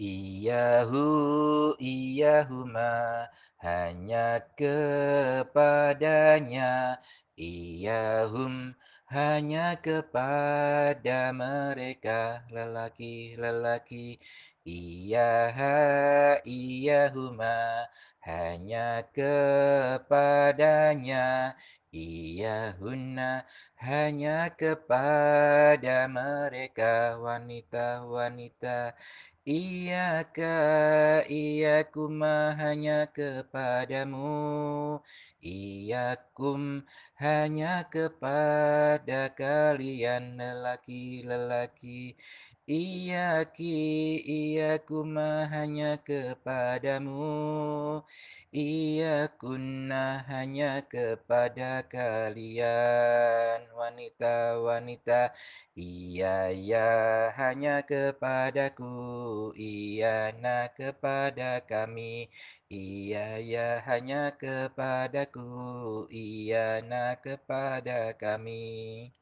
Iyahu, iyahuma, hanya kepadanya. Iyahum, hanya kepada mereka, lelaki-lelaki. Iyaha, iyahuma, hanya kepadanya. Iyahunna, hanya kepada mereka, wanita-wanita. Iyyaka, iyyakuma, hanya kepadamu. Iyyakum, hanya kepada kalian, lelaki-lelaki. Iyyaki, iyyakuma, hanya kepadamu. Iyyakunna, hanya kepada kalian, wanita-wanita. Iyaya, hanya kepadaku. Iyana, kepada kami. Iyaya, hanya kepadaku. Iyana, kepada kami.